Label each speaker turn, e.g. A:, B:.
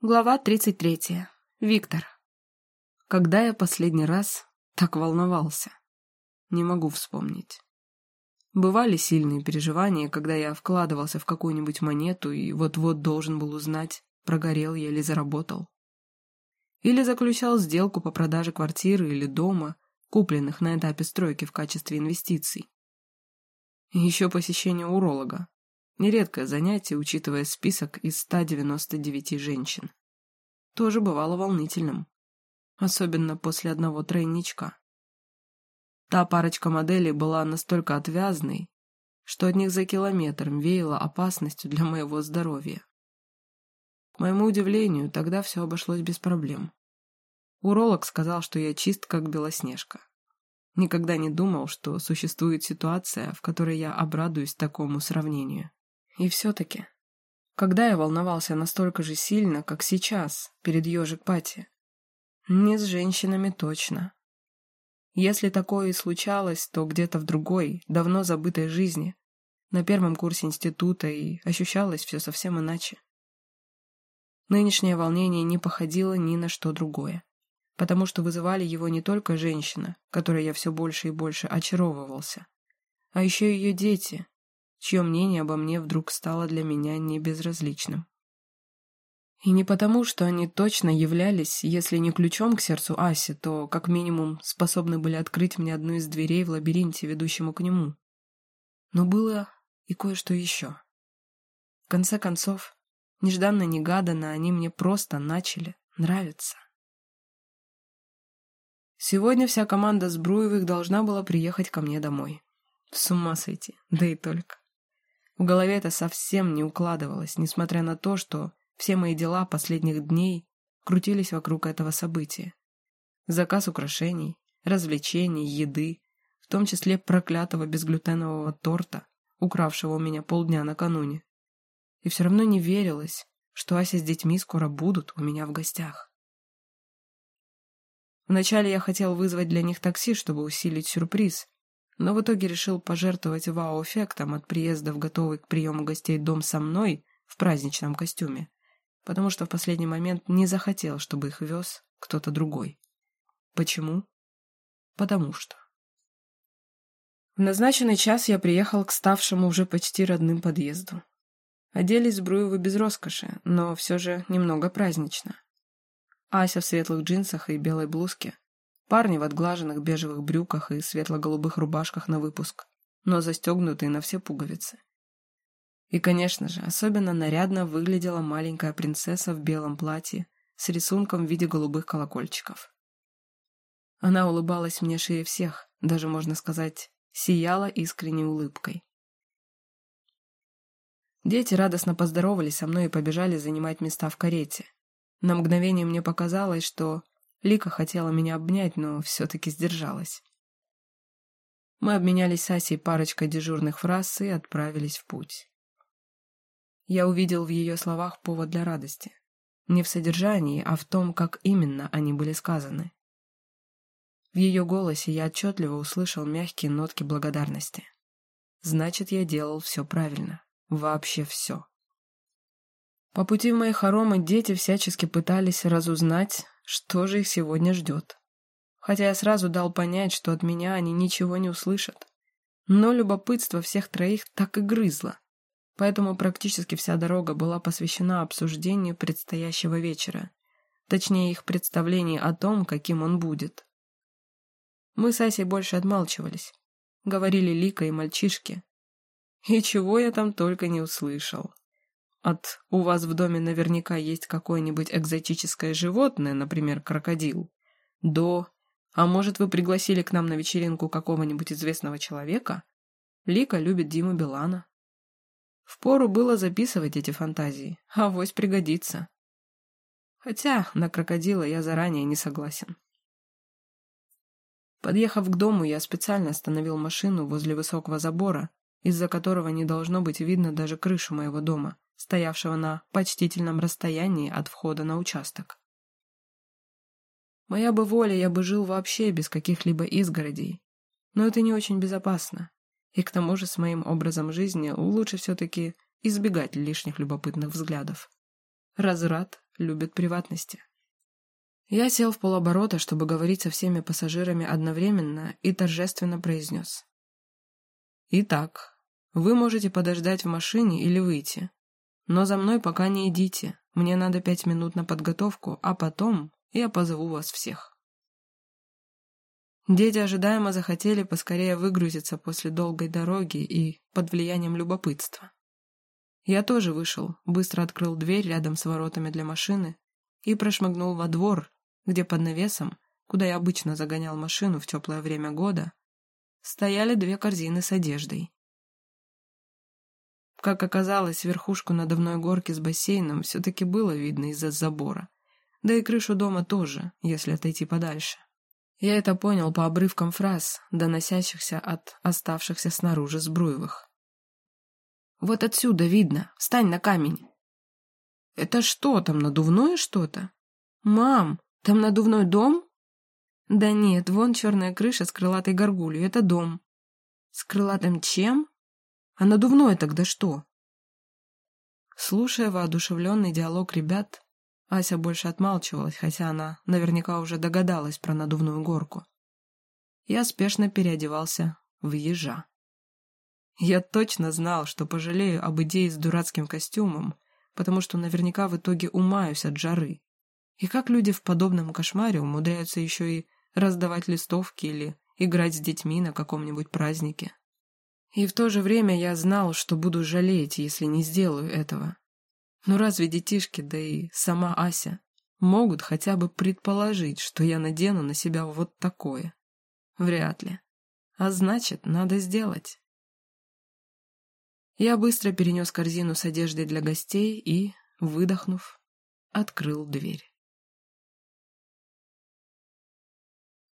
A: Глава 33. Виктор. Когда я последний раз так волновался? Не могу вспомнить. Бывали сильные переживания, когда я вкладывался в какую-нибудь монету и вот-вот должен был узнать, прогорел я или заработал. Или заключал сделку по продаже квартиры или дома, купленных на этапе стройки в качестве инвестиций. Еще посещение уролога, Нередкое занятие, учитывая список из 199 женщин. Тоже бывало волнительным. Особенно после одного тройничка. Та парочка моделей была настолько отвязной, что от них за километр веяло опасностью для моего здоровья. К моему удивлению, тогда все обошлось без проблем. Уролог сказал, что я чист, как Белоснежка. Никогда не думал, что существует ситуация, в которой я обрадуюсь такому сравнению. И все-таки, когда я волновался настолько же сильно, как сейчас, перед ежик Пати? Не с женщинами точно. Если такое и случалось, то где-то в другой, давно забытой жизни, на первом курсе института, и ощущалось все совсем иначе. Нынешнее волнение не походило ни на что другое, потому что вызывали его не только женщина, которой я все больше и больше очаровывался, а еще ее дети, чье мнение обо мне вдруг стало для меня небезразличным. И не потому, что они точно являлись, если не ключом к сердцу Аси, то, как минимум, способны были открыть мне одну из дверей в лабиринте, ведущему к нему. Но было и кое-что еще. В конце концов, нежданно-негаданно они мне просто начали нравиться. Сегодня вся команда Сбруевых должна была приехать ко мне домой. С ума сойти, да и только. В голове это совсем не укладывалось, несмотря на то, что все мои дела последних дней крутились вокруг этого события. Заказ украшений, развлечений, еды, в том числе проклятого безглютенового торта, укравшего у меня полдня накануне. И все равно не верилось, что Ася с детьми скоро будут у меня в гостях. Вначале я хотел вызвать для них такси, чтобы усилить сюрприз, но в итоге решил пожертвовать вау-эффектом от приезда в готовый к приему гостей дом со мной в праздничном костюме, потому что в последний момент не захотел, чтобы их вез кто-то другой. Почему? Потому что. В назначенный час я приехал к ставшему уже почти родным подъезду. Оделись Сбруевы без роскоши, но все же немного празднично. Ася в светлых джинсах и белой блузке, Парни в отглаженных бежевых брюках и светло-голубых рубашках на выпуск, но застегнутые на все пуговицы. И, конечно же, особенно нарядно выглядела маленькая принцесса в белом платье с рисунком в виде голубых колокольчиков. Она улыбалась мне шире всех, даже, можно сказать, сияла искренней улыбкой. Дети радостно поздоровались со мной и побежали занимать места в карете. На мгновение мне показалось, что Лика хотела меня обнять, но все-таки сдержалась. Мы обменялись с Асей парочкой дежурных фраз и отправились в путь. Я увидел в ее словах повод для радости. Не в содержании, а в том, как именно они были сказаны. В ее голосе я отчетливо услышал мягкие нотки благодарности. Значит, я делал все правильно. Вообще все. По пути в мои хоромы дети всячески пытались разузнать, что же их сегодня ждет. Хотя я сразу дал понять, что от меня они ничего не услышат. Но любопытство всех троих так и грызло. Поэтому практически вся дорога была посвящена обсуждению предстоящего вечера. Точнее, их представлений о том, каким он будет. Мы с Асей больше отмалчивались. Говорили Лика и мальчишки. И чего я там только не услышал. От «у вас в доме наверняка есть какое-нибудь экзотическое животное, например, крокодил», до «а может вы пригласили к нам на вечеринку какого-нибудь известного человека?» Лика любит Диму Билана. Впору было записывать эти фантазии, а вось пригодится. Хотя на крокодила я заранее не согласен. Подъехав к дому, я специально остановил машину возле высокого забора, из-за которого не должно быть видно даже крышу моего дома, стоявшего на почтительном расстоянии от входа на участок. Моя бы воля, я бы жил вообще без каких-либо изгородей, но это не очень безопасно, и к тому же с моим образом жизни лучше все-таки избегать лишних любопытных взглядов. Разврат любят приватности. Я сел в полоборота, чтобы говорить со всеми пассажирами одновременно, и торжественно произнес. «Итак, вы можете подождать в машине или выйти. Но за мной пока не идите, мне надо пять минут на подготовку, а потом я позову вас всех». Дети ожидаемо захотели поскорее выгрузиться после долгой дороги и под влиянием любопытства. Я тоже вышел, быстро открыл дверь рядом с воротами для машины и прошмыгнул во двор, где под навесом, куда я обычно загонял машину в теплое время года, стояли две корзины с одеждой. Как оказалось, верхушку надувной горки с бассейном все-таки было видно из-за забора, да и крышу дома тоже, если отойти подальше. Я это понял по обрывкам фраз, доносящихся от оставшихся снаружи Сбруевых. «Вот отсюда видно. Встань на камень». «Это что там, надувное что-то?» «Мам, там надувной дом?» «Да нет, вон черная крыша с крылатой горгулью. Это дом». «С крылатым чем? А надувное тогда что?» Слушая воодушевленный диалог ребят, Ася больше отмалчивалась, хотя она наверняка уже догадалась про надувную горку. Я спешно переодевался в ежа. Я точно знал, что пожалею об идее с дурацким костюмом, потому что наверняка в итоге умаюсь от жары. И как люди в подобном кошмаре умудряются еще и раздавать листовки или играть с детьми на каком-нибудь празднике. И в то же время я знал, что буду жалеть, если не сделаю этого. Но разве детишки, да и сама Ася, могут хотя бы предположить, что я надену на себя вот такое? Вряд ли. А значит, надо сделать. Я быстро перенес корзину с одеждой для гостей и, выдохнув, открыл дверь.